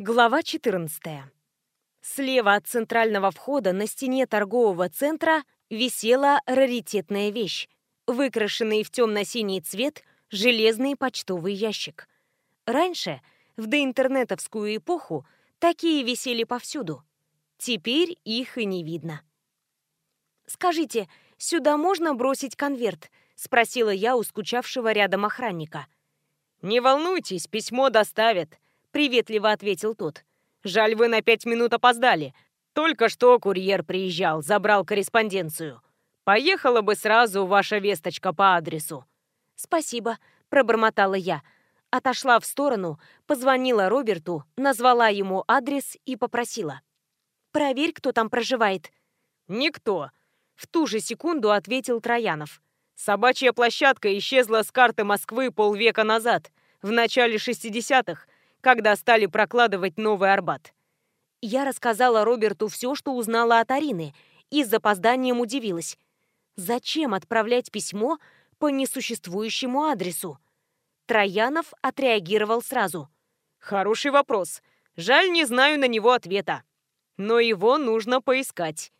Глава 14. Слева от центрального входа на стене торгового центра висела раритетная вещь, выкрашенный в темно-синий цвет железный почтовый ящик. Раньше, в доинтернетовскую эпоху, такие висели повсюду. Теперь их и не видно. «Скажите, сюда можно бросить конверт?» — спросила я у скучавшего рядом охранника. «Не волнуйтесь, письмо доставят», — приветливо ответил тот. «Жаль, вы на пять минут опоздали. Только что курьер приезжал, забрал корреспонденцию. Поехала бы сразу ваша весточка по адресу». «Спасибо», — пробормотала я. Отошла в сторону, позвонила Роберту, назвала ему адрес и попросила. «Проверь, кто там проживает». «Никто», — в ту же секунду ответил Троянов. «Собачья площадка исчезла с карты Москвы полвека назад, в начале 60-х, когда стали прокладывать Новый Арбат. Я рассказала Роберту все, что узнала от Арины, и с запозданием удивилась. Зачем отправлять письмо по несуществующему адресу? Троянов отреагировал сразу. «Хороший вопрос. Жаль, не знаю на него ответа. Но его нужно поискать».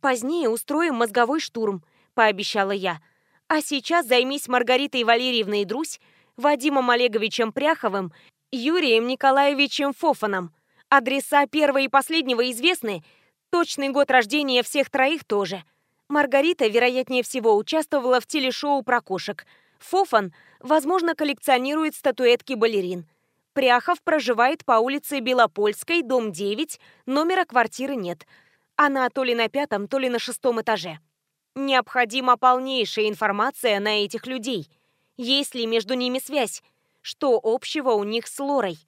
«Позднее устроим мозговой штурм», — пообещала я. «А сейчас займись Маргаритой Валерьевной Друсь, Вадимом Олеговичем Пряховым Юрием Николаевичем Фофаном. Адреса первого и последнего известны, точный год рождения всех троих тоже. Маргарита, вероятнее всего, участвовала в телешоу про кошек. Фофан, возможно, коллекционирует статуэтки балерин. Пряхов проживает по улице Белопольской, дом 9, номера квартиры нет. Она то ли на пятом, то ли на шестом этаже. Необходима полнейшая информация на этих людей. Есть ли между ними связь? Что общего у них с Лорой.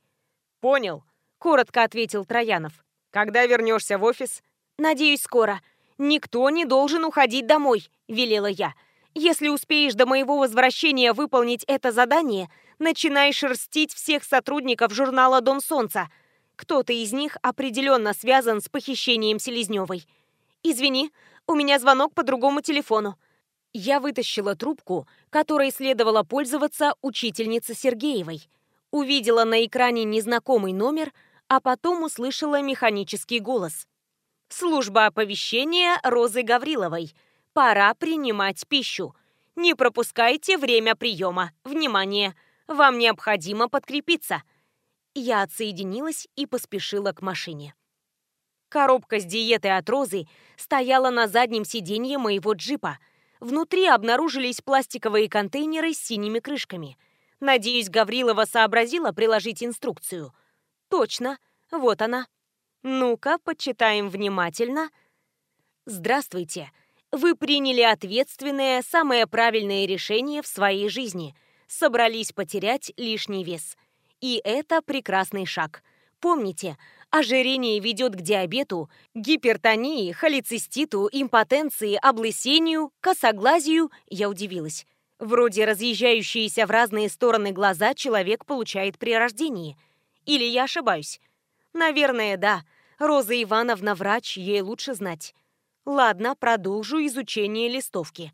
«Понял», — коротко ответил Троянов. «Когда вернешься в офис?» «Надеюсь, скоро. Никто не должен уходить домой», — велела я. «Если успеешь до моего возвращения выполнить это задание, начинай шерстить всех сотрудников журнала «Дом солнца». Кто-то из них определенно связан с похищением Селезневой. Извини, у меня звонок по другому телефону. Я вытащила трубку, которой следовало пользоваться учительница Сергеевой. Увидела на экране незнакомый номер, а потом услышала механический голос. «Служба оповещения Розы Гавриловой. Пора принимать пищу. Не пропускайте время приема. Внимание! Вам необходимо подкрепиться». Я отсоединилась и поспешила к машине. Коробка с диетой от Розы стояла на заднем сиденье моего джипа – Внутри обнаружились пластиковые контейнеры с синими крышками. Надеюсь, Гаврилова сообразила приложить инструкцию. Точно, вот она. Ну-ка, почитаем внимательно. Здравствуйте. Вы приняли ответственное, самое правильное решение в своей жизни. Собрались потерять лишний вес. И это прекрасный шаг. Помните, Ожирение ведет к диабету, гипертонии, холециститу, импотенции, облысению, косоглазию, я удивилась. Вроде разъезжающиеся в разные стороны глаза человек получает при рождении. Или я ошибаюсь? Наверное, да. Роза Ивановна врач, ей лучше знать. Ладно, продолжу изучение листовки.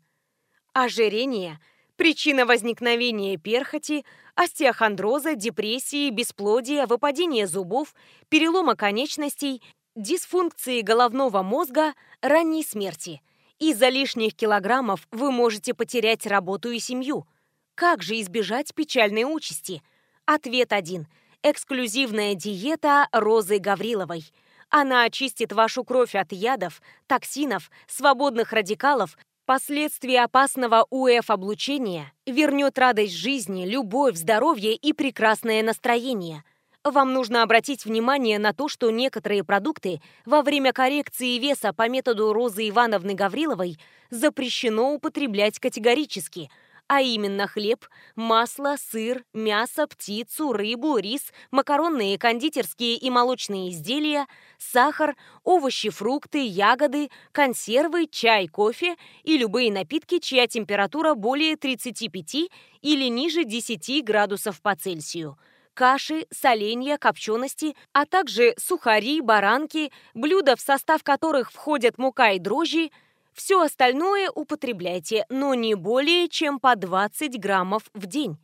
Ожирение – причина возникновения перхоти, остеохондроза, депрессии, бесплодия, выпадения зубов, перелома конечностей, дисфункции головного мозга, ранней смерти. Из-за лишних килограммов вы можете потерять работу и семью. Как же избежать печальной участи? Ответ один. Эксклюзивная диета Розы Гавриловой. Она очистит вашу кровь от ядов, токсинов, свободных радикалов, Последствия опасного УФ-облучения вернет радость жизни, любовь, здоровье и прекрасное настроение. Вам нужно обратить внимание на то, что некоторые продукты во время коррекции веса по методу Розы Ивановны Гавриловой запрещено употреблять категорически – а именно хлеб, масло, сыр, мясо, птицу, рыбу, рис, макаронные, кондитерские и молочные изделия, сахар, овощи, фрукты, ягоды, консервы, чай, кофе и любые напитки, чья температура более 35 или ниже 10 градусов по Цельсию. Каши, соленья, копчености, а также сухари, баранки, блюда, в состав которых входят мука и дрожжи, все остальное употребляйте, но не более чем по 20 граммов в день.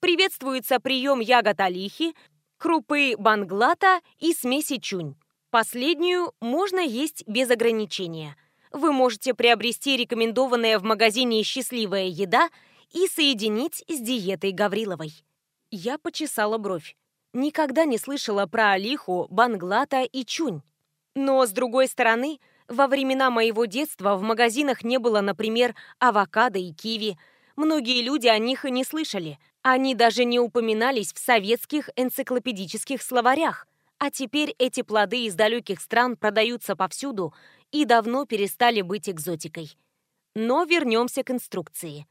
Приветствуется прием ягод олихи, крупы банглата и смеси чунь. Последнюю можно есть без ограничения. Вы можете приобрести рекомендованное в магазине «Счастливая еда» и соединить с диетой Гавриловой. Я почесала бровь. Никогда не слышала про Алиху, Банглата и Чунь. Но, с другой стороны, во времена моего детства в магазинах не было, например, авокадо и киви. Многие люди о них и не слышали. Они даже не упоминались в советских энциклопедических словарях. А теперь эти плоды из далеких стран продаются повсюду и давно перестали быть экзотикой. Но вернемся к инструкции.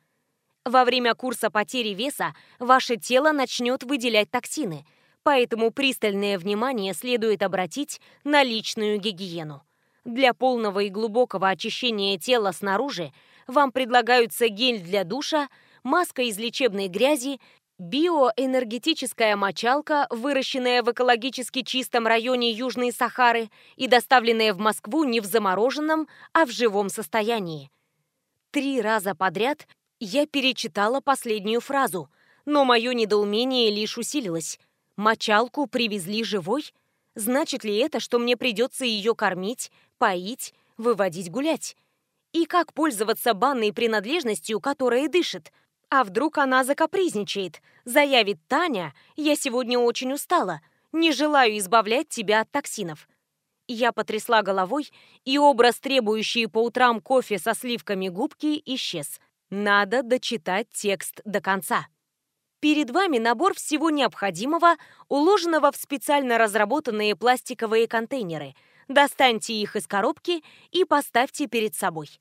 Во время курса потери веса ваше тело начнет выделять токсины, поэтому пристальное внимание следует обратить на личную гигиену. Для полного и глубокого очищения тела снаружи вам предлагаются гель для душа, маска из лечебной грязи, биоэнергетическая мочалка, выращенная в экологически чистом районе Южной Сахары и доставленная в Москву не в замороженном, а в живом состоянии. Три раза подряд я перечитала последнюю фразу, но мое недоумение лишь усилилось. Мочалку привезли живой? Значит ли это, что мне придется ее кормить, поить, выводить гулять? И как пользоваться банной принадлежностью, которая дышит? А вдруг она закапризничает, заявит Таня, я сегодня очень устала, не желаю избавлять тебя от токсинов. Я потрясла головой, и образ, требующий по утрам кофе со сливками губки, исчез. Надо дочитать текст до конца. Перед вами набор всего необходимого, уложенного в специально разработанные пластиковые контейнеры – Достаньте их из коробки и поставьте перед собой.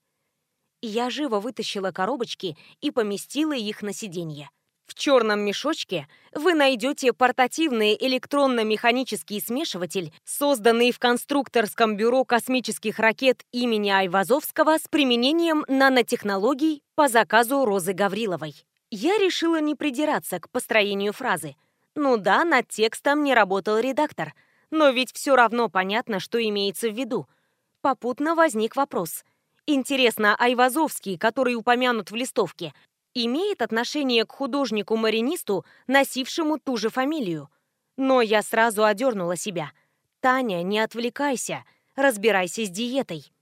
Я живо вытащила коробочки и поместила их на сиденье. В черном мешочке вы найдете портативный электронно-механический смешиватель, созданный в конструкторском бюро космических ракет имени Айвазовского с применением нанотехнологий по заказу Розы Гавриловой. Я решила не придираться к построению фразы. Ну да, над текстом не работал редактор – но ведь все равно понятно, что имеется в виду. Попутно возник вопрос. Интересно, Айвазовский, который упомянут в листовке, имеет отношение к художнику-маринисту, носившему ту же фамилию? Но я сразу одернула себя. «Таня, не отвлекайся, разбирайся с диетой».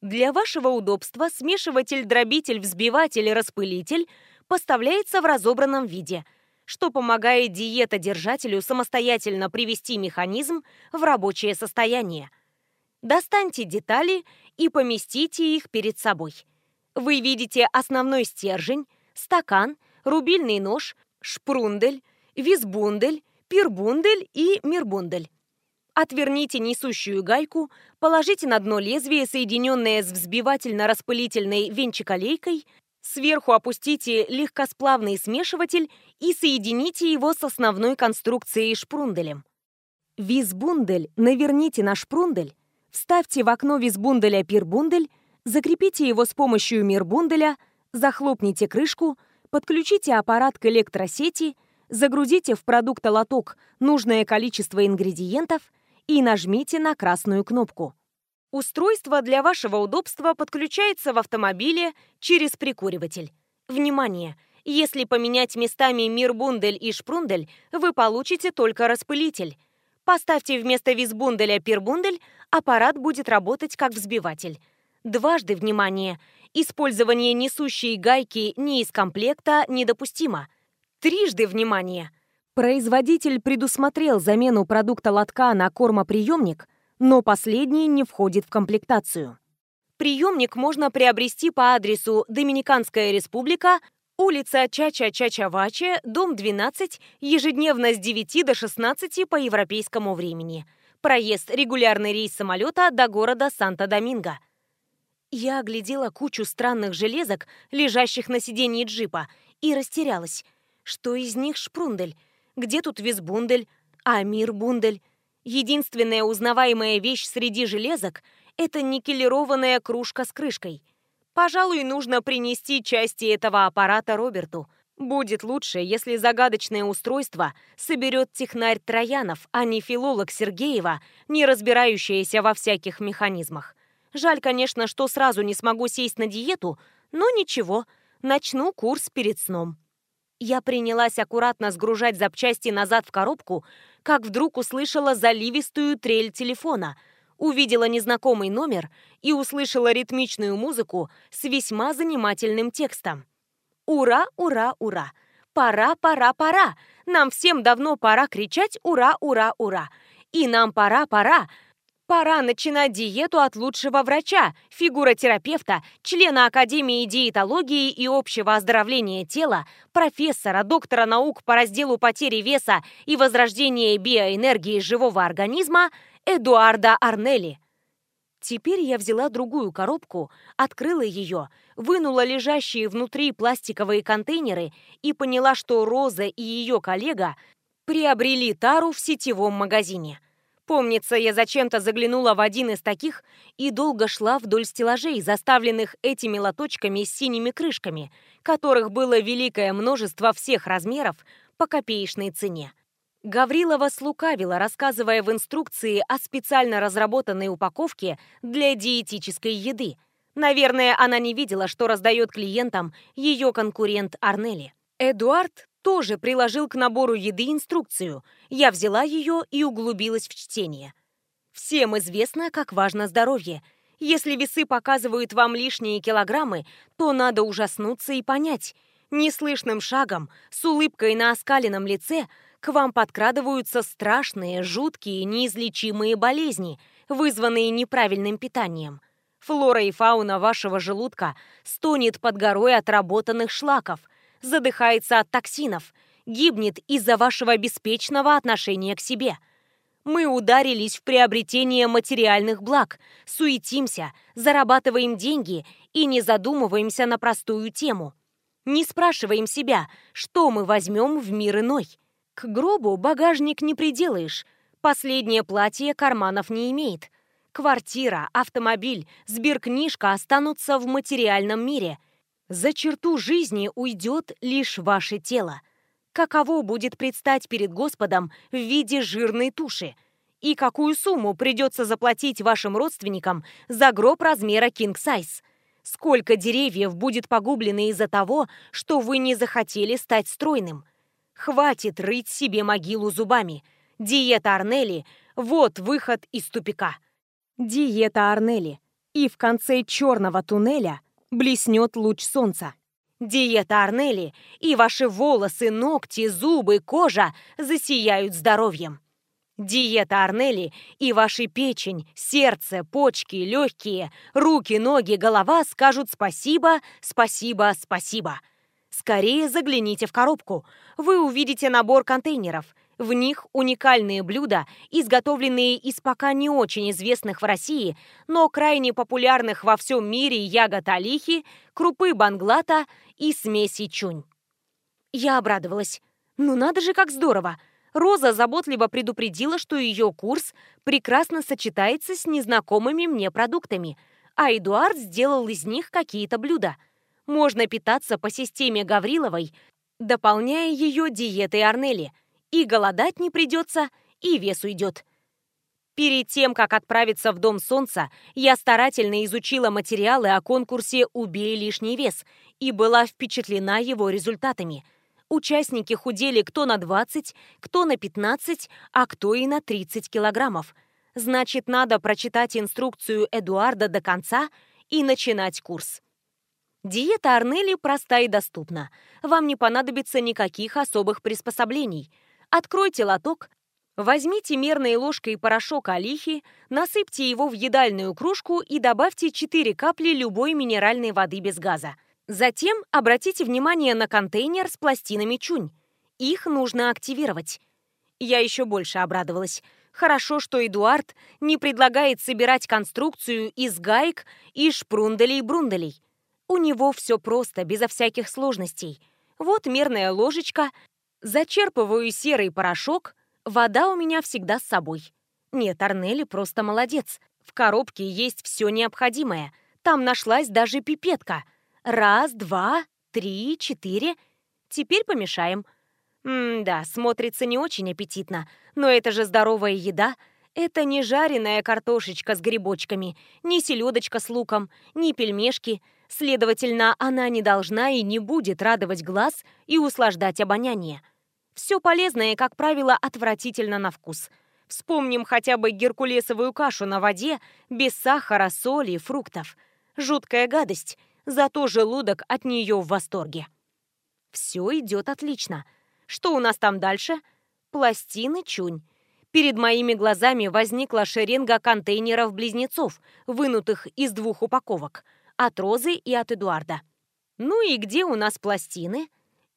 Для вашего удобства смешиватель-дробитель, взбиватель и распылитель поставляется в разобранном виде – что помогает диетодержателю самостоятельно привести механизм в рабочее состояние. Достаньте детали и поместите их перед собой. Вы видите основной стержень, стакан, рубильный нож, шпрундель, визбундель, пирбундель и мирбундель. Отверните несущую гайку, положите на дно лезвие, соединенное с взбивательно-распылительной венчиколейкой, Сверху опустите легкосплавный смешиватель и соедините его с основной конструкцией шпрунделем. Визбундель наверните на шпрундель, вставьте в окно визбунделя пирбундель, закрепите его с помощью мирбунделя, захлопните крышку, подключите аппарат к электросети, загрузите в продуктолоток нужное количество ингредиентов и нажмите на красную кнопку. Устройство для вашего удобства подключается в автомобиле через прикуриватель. Внимание! Если поменять местами мирбундель и шпрундель, вы получите только распылитель. Поставьте вместо визбунделя пирбундель, аппарат будет работать как взбиватель. Дважды внимание! Использование несущей гайки не из комплекта недопустимо. Трижды внимание! Производитель предусмотрел замену продукта лотка на кормоприемник – но последний не входит в комплектацию. Приемник можно приобрести по адресу Доминиканская республика, улица Чача-Чачаваче, дом 12, ежедневно с 9 до 16 по европейскому времени. Проезд регулярный рейс самолета до города Санта-Доминго. Я оглядела кучу странных железок, лежащих на сиденье джипа, и растерялась. Что из них шпрундель? Где тут визбундель? А мирбундель? Единственная узнаваемая вещь среди железок – это никелированная кружка с крышкой. Пожалуй, нужно принести части этого аппарата Роберту. Будет лучше, если загадочное устройство соберет технарь Троянов, а не филолог Сергеева, не разбирающаяся во всяких механизмах. Жаль, конечно, что сразу не смогу сесть на диету, но ничего, начну курс перед сном. Я принялась аккуратно сгружать запчасти назад в коробку, как вдруг услышала заливистую трель телефона, увидела незнакомый номер и услышала ритмичную музыку с весьма занимательным текстом. «Ура, ура, ура! Пора, пора, пора! Нам всем давно пора кричать «Ура, ура, ура!» И нам пора, пора Пора начинать диету от лучшего врача, фигуротерапевта, члена Академии диетологии и общего оздоровления тела, профессора, доктора наук по разделу потери веса и возрождения биоэнергии живого организма Эдуарда Арнелли. Теперь я взяла другую коробку, открыла ее, вынула лежащие внутри пластиковые контейнеры и поняла, что Роза и ее коллега приобрели тару в сетевом магазине. Помнится, я зачем-то заглянула в один из таких и долго шла вдоль стеллажей, заставленных этими лоточками с синими крышками, которых было великое множество всех размеров по копеечной цене. Гаврилова слукавила, рассказывая в инструкции о специально разработанной упаковке для диетической еды. Наверное, она не видела, что раздает клиентам ее конкурент Арнели. Эдуард тоже приложил к набору еды инструкцию. Я взяла ее и углубилась в чтение. Всем известно, как важно здоровье. Если весы показывают вам лишние килограммы, то надо ужаснуться и понять. Неслышным шагом, с улыбкой на оскаленном лице, к вам подкрадываются страшные, жуткие, неизлечимые болезни, вызванные неправильным питанием. Флора и фауна вашего желудка стонет под горой отработанных шлаков – задыхается от токсинов, гибнет из-за вашего беспечного отношения к себе. Мы ударились в приобретение материальных благ, суетимся, зарабатываем деньги и не задумываемся на простую тему. Не спрашиваем себя, что мы возьмем в мир иной. К гробу багажник не приделаешь, последнее платье карманов не имеет. Квартира, автомобиль, сберкнижка останутся в материальном мире – за черту жизни уйдет лишь ваше тело. Каково будет предстать перед Господом в виде жирной туши? И какую сумму придется заплатить вашим родственникам за гроб размера size? Сколько деревьев будет погублено из-за того, что вы не захотели стать стройным? Хватит рыть себе могилу зубами. Диета Арнели – вот выход из тупика. Диета Арнели. И в конце черного туннеля – блеснет луч солнца. Диета Арнели, и ваши волосы, ногти, зубы, кожа засияют здоровьем. Диета Арнели, и ваши печень, сердце, почки, легкие, руки, ноги, голова скажут спасибо, спасибо, спасибо. Скорее загляните в коробку. Вы увидите набор контейнеров – в них уникальные блюда, изготовленные из пока не очень известных в России, но крайне популярных во всем мире ягод алихи, крупы банглата и смеси чунь. Я обрадовалась. Ну надо же, как здорово! Роза заботливо предупредила, что ее курс прекрасно сочетается с незнакомыми мне продуктами, а Эдуард сделал из них какие-то блюда. Можно питаться по системе Гавриловой, дополняя ее диетой Арнели – и голодать не придется, и вес уйдет. Перед тем, как отправиться в Дом Солнца, я старательно изучила материалы о конкурсе «Убей лишний вес» и была впечатлена его результатами. Участники худели кто на 20, кто на 15, а кто и на 30 килограммов. Значит, надо прочитать инструкцию Эдуарда до конца и начинать курс. Диета Арнели проста и доступна. Вам не понадобится никаких особых приспособлений – Откройте лоток, возьмите мерной ложкой порошок олихи, насыпьте его в едальную кружку и добавьте 4 капли любой минеральной воды без газа. Затем обратите внимание на контейнер с пластинами чунь. Их нужно активировать. Я еще больше обрадовалась. Хорошо, что Эдуард не предлагает собирать конструкцию из гаек и шпрунделей-брунделей. У него все просто, безо всяких сложностей. Вот мерная ложечка, Зачерпываю серый порошок, вода у меня всегда с собой. Нет, Арнели просто молодец. В коробке есть все необходимое. Там нашлась даже пипетка. Раз, два, три, четыре. Теперь помешаем. М-да, смотрится не очень аппетитно, но это же здоровая еда. Это не жареная картошечка с грибочками, не селедочка с луком, не пельмешки. Следовательно, она не должна и не будет радовать глаз и услаждать обоняние. Все полезное, как правило, отвратительно на вкус. Вспомним хотя бы геркулесовую кашу на воде, без сахара, соли, фруктов. Жуткая гадость, зато желудок от нее в восторге. Все идет отлично. Что у нас там дальше? Пластины чунь. Перед моими глазами возникла шеренга контейнеров-близнецов, вынутых из двух упаковок. От Розы и от Эдуарда. Ну и где у нас пластины?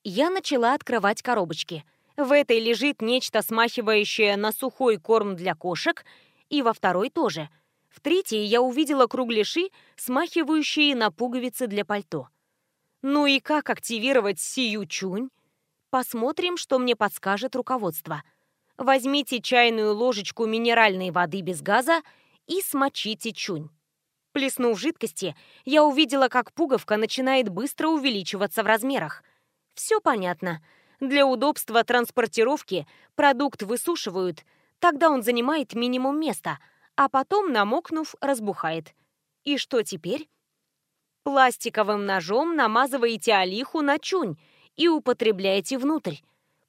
Я начала открывать коробочки. В этой лежит нечто смахивающее на сухой корм для кошек, и во второй тоже. В третьей я увидела кругляши, смахивающие на пуговицы для пальто. Ну и как активировать сию чунь? Посмотрим, что мне подскажет руководство. Возьмите чайную ложечку минеральной воды без газа и смочите чунь. Плеснув жидкости, я увидела, как пуговка начинает быстро увеличиваться в размерах. Все понятно. Для удобства транспортировки продукт высушивают, тогда он занимает минимум места, а потом, намокнув, разбухает. И что теперь? Пластиковым ножом намазываете олиху на чунь и употребляете внутрь.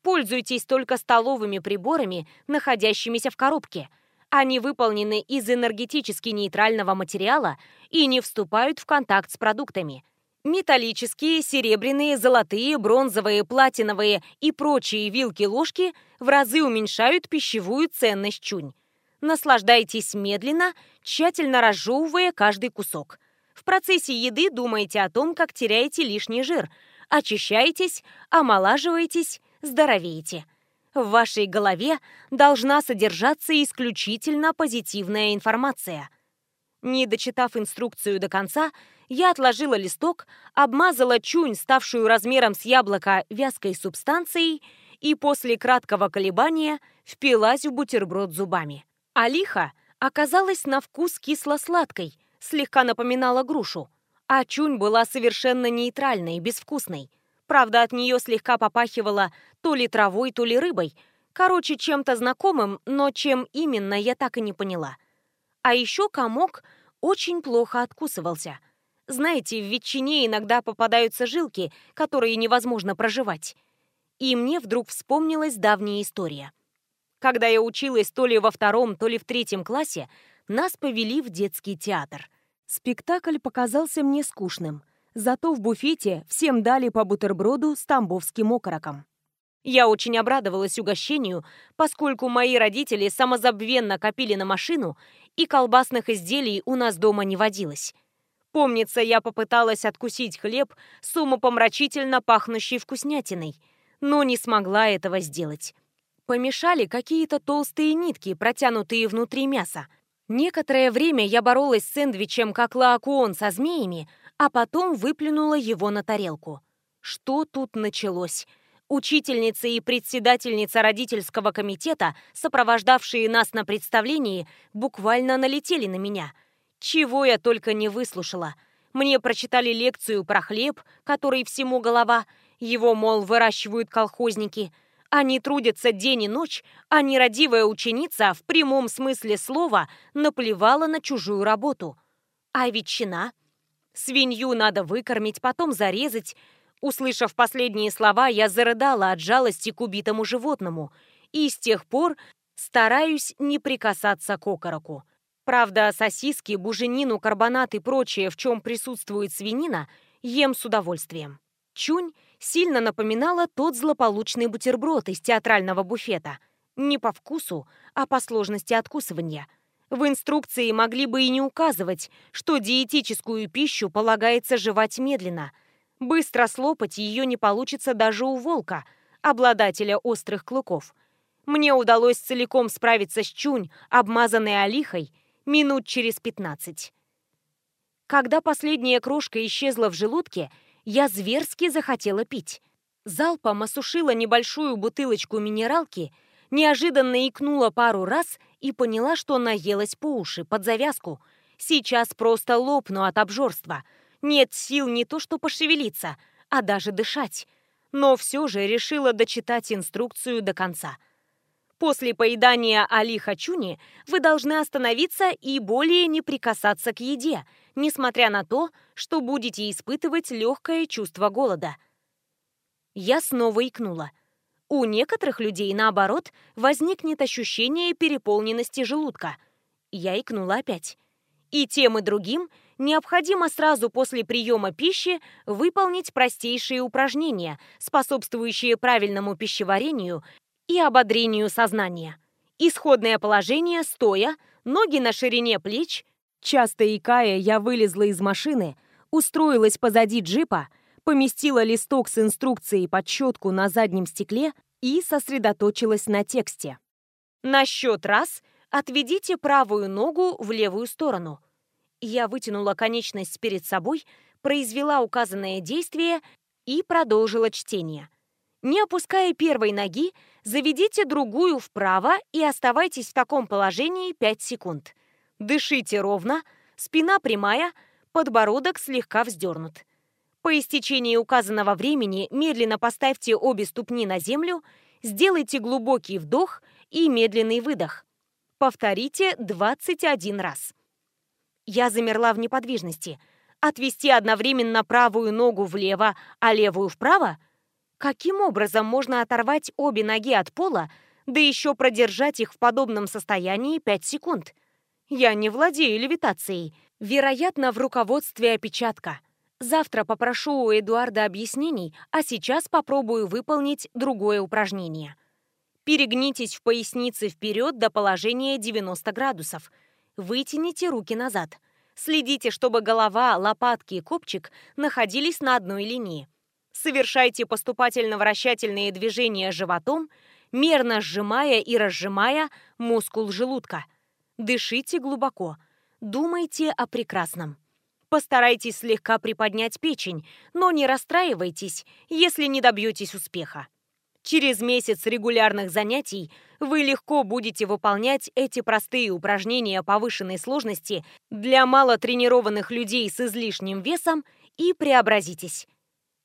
Пользуйтесь только столовыми приборами, находящимися в коробке. Они выполнены из энергетически нейтрального материала и не вступают в контакт с продуктами. Металлические, серебряные, золотые, бронзовые, платиновые и прочие вилки-ложки в разы уменьшают пищевую ценность чунь. Наслаждайтесь медленно, тщательно разжевывая каждый кусок. В процессе еды думайте о том, как теряете лишний жир. Очищаетесь, омолаживаетесь, здоровеете. В вашей голове должна содержаться исключительно позитивная информация. Не дочитав инструкцию до конца, я отложила листок, обмазала чунь, ставшую размером с яблоко вязкой субстанцией, и после краткого колебания впилась в бутерброд зубами. Алиха оказалась на вкус кисло-сладкой, слегка напоминала грушу, а чунь была совершенно нейтральной, безвкусной. Правда, от нее слегка попахивала то ли травой, то ли рыбой. Короче, чем-то знакомым, но чем именно, я так и не поняла. А еще комок очень плохо откусывался – знаете, в ветчине иногда попадаются жилки, которые невозможно проживать. И мне вдруг вспомнилась давняя история. Когда я училась то ли во втором, то ли в третьем классе, нас повели в детский театр. Спектакль показался мне скучным, зато в буфете всем дали по бутерброду с тамбовским окороком. Я очень обрадовалась угощению, поскольку мои родители самозабвенно копили на машину, и колбасных изделий у нас дома не водилось. Помнится, я попыталась откусить хлеб с умопомрачительно пахнущей вкуснятиной, но не смогла этого сделать. Помешали какие-то толстые нитки, протянутые внутри мяса. Некоторое время я боролась с сэндвичем как лаокуон со змеями, а потом выплюнула его на тарелку. Что тут началось? Учительница и председательница родительского комитета, сопровождавшие нас на представлении, буквально налетели на меня – чего я только не выслушала. Мне прочитали лекцию про хлеб, который всему голова, его, мол, выращивают колхозники. Они трудятся день и ночь, а нерадивая ученица в прямом смысле слова наплевала на чужую работу. А ветчина? Свинью надо выкормить, потом зарезать. Услышав последние слова, я зарыдала от жалости к убитому животному. И с тех пор стараюсь не прикасаться к окороку. Правда, сосиски, буженину, карбонат и прочее, в чем присутствует свинина, ем с удовольствием. Чунь сильно напоминала тот злополучный бутерброд из театрального буфета. Не по вкусу, а по сложности откусывания. В инструкции могли бы и не указывать, что диетическую пищу полагается жевать медленно. Быстро слопать ее не получится даже у волка, обладателя острых клыков. Мне удалось целиком справиться с чунь, обмазанной олихой, минут через 15. Когда последняя крошка исчезла в желудке, я зверски захотела пить. Залпом осушила небольшую бутылочку минералки, неожиданно икнула пару раз и поняла, что наелась по уши, под завязку. Сейчас просто лопну от обжорства. Нет сил не то что пошевелиться, а даже дышать. Но все же решила дочитать инструкцию до конца – После поедания али хачуни вы должны остановиться и более не прикасаться к еде, несмотря на то, что будете испытывать легкое чувство голода. Я снова икнула. У некоторых людей, наоборот, возникнет ощущение переполненности желудка. Я икнула опять. И тем, и другим необходимо сразу после приема пищи выполнить простейшие упражнения, способствующие правильному пищеварению и ободрению сознания. Исходное положение стоя, ноги на ширине плеч. Часто икая, я вылезла из машины, устроилась позади джипа, поместила листок с инструкцией под щетку на заднем стекле и сосредоточилась на тексте. На счет раз отведите правую ногу в левую сторону. Я вытянула конечность перед собой, произвела указанное действие и продолжила чтение. Не опуская первой ноги, заведите другую вправо и оставайтесь в таком положении 5 секунд. Дышите ровно, спина прямая, подбородок слегка вздернут. По истечении указанного времени медленно поставьте обе ступни на землю, сделайте глубокий вдох и медленный выдох. Повторите 21 раз. Я замерла в неподвижности. Отвести одновременно правую ногу влево, а левую вправо? Каким образом можно оторвать обе ноги от пола, да еще продержать их в подобном состоянии 5 секунд? Я не владею левитацией. Вероятно, в руководстве опечатка. Завтра попрошу у Эдуарда объяснений, а сейчас попробую выполнить другое упражнение. Перегнитесь в пояснице вперед до положения 90 градусов. Вытяните руки назад. Следите, чтобы голова, лопатки и копчик находились на одной линии. Совершайте поступательно-вращательные движения животом, мерно сжимая и разжимая мускул желудка. Дышите глубоко. Думайте о прекрасном. Постарайтесь слегка приподнять печень, но не расстраивайтесь, если не добьетесь успеха. Через месяц регулярных занятий вы легко будете выполнять эти простые упражнения повышенной сложности для малотренированных людей с излишним весом и преобразитесь.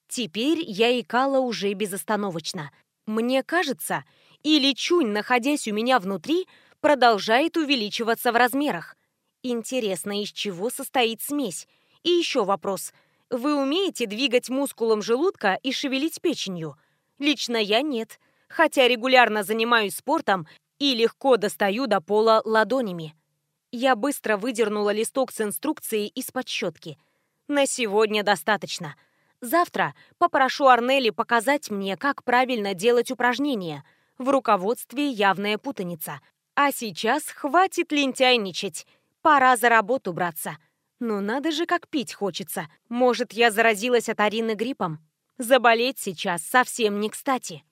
Теперь я икала уже безостановочно. Мне кажется, или чунь, находясь у меня внутри, продолжает увеличиваться в размерах. Интересно, из чего состоит смесь? И еще вопрос. Вы умеете двигать мускулом желудка и шевелить печенью? Лично я нет, хотя регулярно занимаюсь спортом и легко достаю до пола ладонями. Я быстро выдернула листок с инструкцией из-под щетки. На сегодня достаточно. Завтра попрошу Арнели показать мне, как правильно делать упражнения. В руководстве явная путаница. А сейчас хватит лентяйничать. Пора за работу браться. Ну надо же, как пить хочется. Может, я заразилась от Арины гриппом? Заболеть сейчас совсем не кстати.